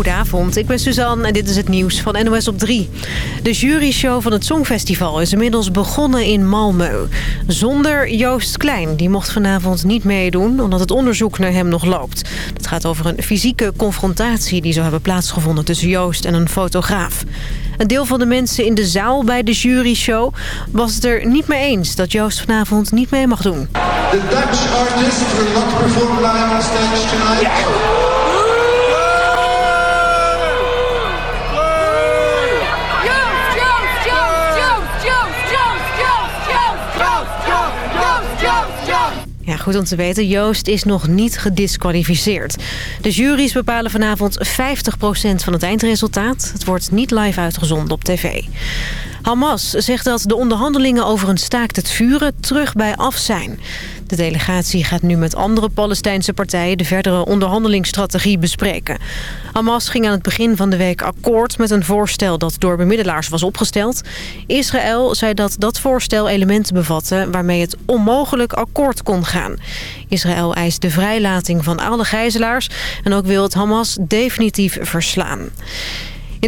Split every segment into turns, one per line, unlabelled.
Goedenavond, ik ben Suzanne en dit is het nieuws van NOS op 3. De juryshow van het Songfestival is inmiddels begonnen in Malmö. Zonder Joost Klein, die mocht vanavond niet meedoen... omdat het onderzoek naar hem nog loopt. Het gaat over een fysieke confrontatie die zou hebben plaatsgevonden... tussen Joost en een fotograaf. Een deel van de mensen in de zaal bij de juryshow was het er niet mee eens dat Joost vanavond niet mee mag doen.
The Dutch artist will not perform live on stage tonight.
Om te weten. Joost is nog niet gedisqualificeerd. De juries bepalen vanavond 50% van het eindresultaat. Het wordt niet live uitgezonden op tv. Hamas zegt dat de onderhandelingen over een staakt het vuren terug bij af zijn. De delegatie gaat nu met andere Palestijnse partijen de verdere onderhandelingsstrategie bespreken. Hamas ging aan het begin van de week akkoord met een voorstel dat door bemiddelaars was opgesteld. Israël zei dat dat voorstel elementen bevatte waarmee het onmogelijk akkoord kon gaan. Israël eist de vrijlating van alle gijzelaars en ook wil het Hamas definitief verslaan.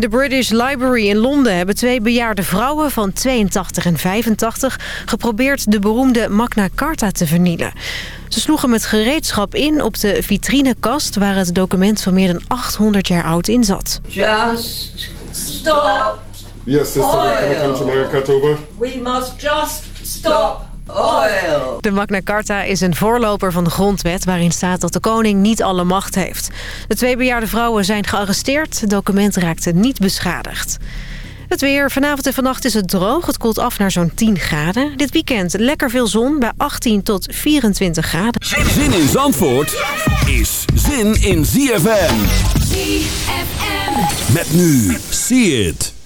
In de British Library in Londen hebben twee bejaarde vrouwen van 82 en 85 geprobeerd de beroemde Magna Carta te vernielen. Ze sloegen met gereedschap in op de vitrinekast waar het document van meer dan 800 jaar oud in zat.
Just stop.
Yes, sister, can I come to Magna Carta over?
We must just stop oil.
De Magna Carta is een voorloper van de grondwet... waarin staat dat de koning niet alle macht heeft. De twee bejaarde vrouwen zijn gearresteerd. Het document raakte niet beschadigd. Het weer. Vanavond en vannacht is het droog. Het koelt af naar zo'n 10 graden. Dit weekend lekker veel zon bij 18 tot 24 graden.
Zin in Zandvoort is zin in ZFM.
ZFM.
Met nu. See it.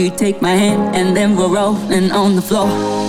You take my hand and then we're rolling on the floor.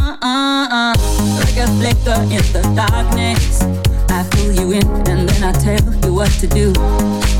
Uh, uh, uh. like a flicker in the darkness. I pull you in and then I tell you what to do.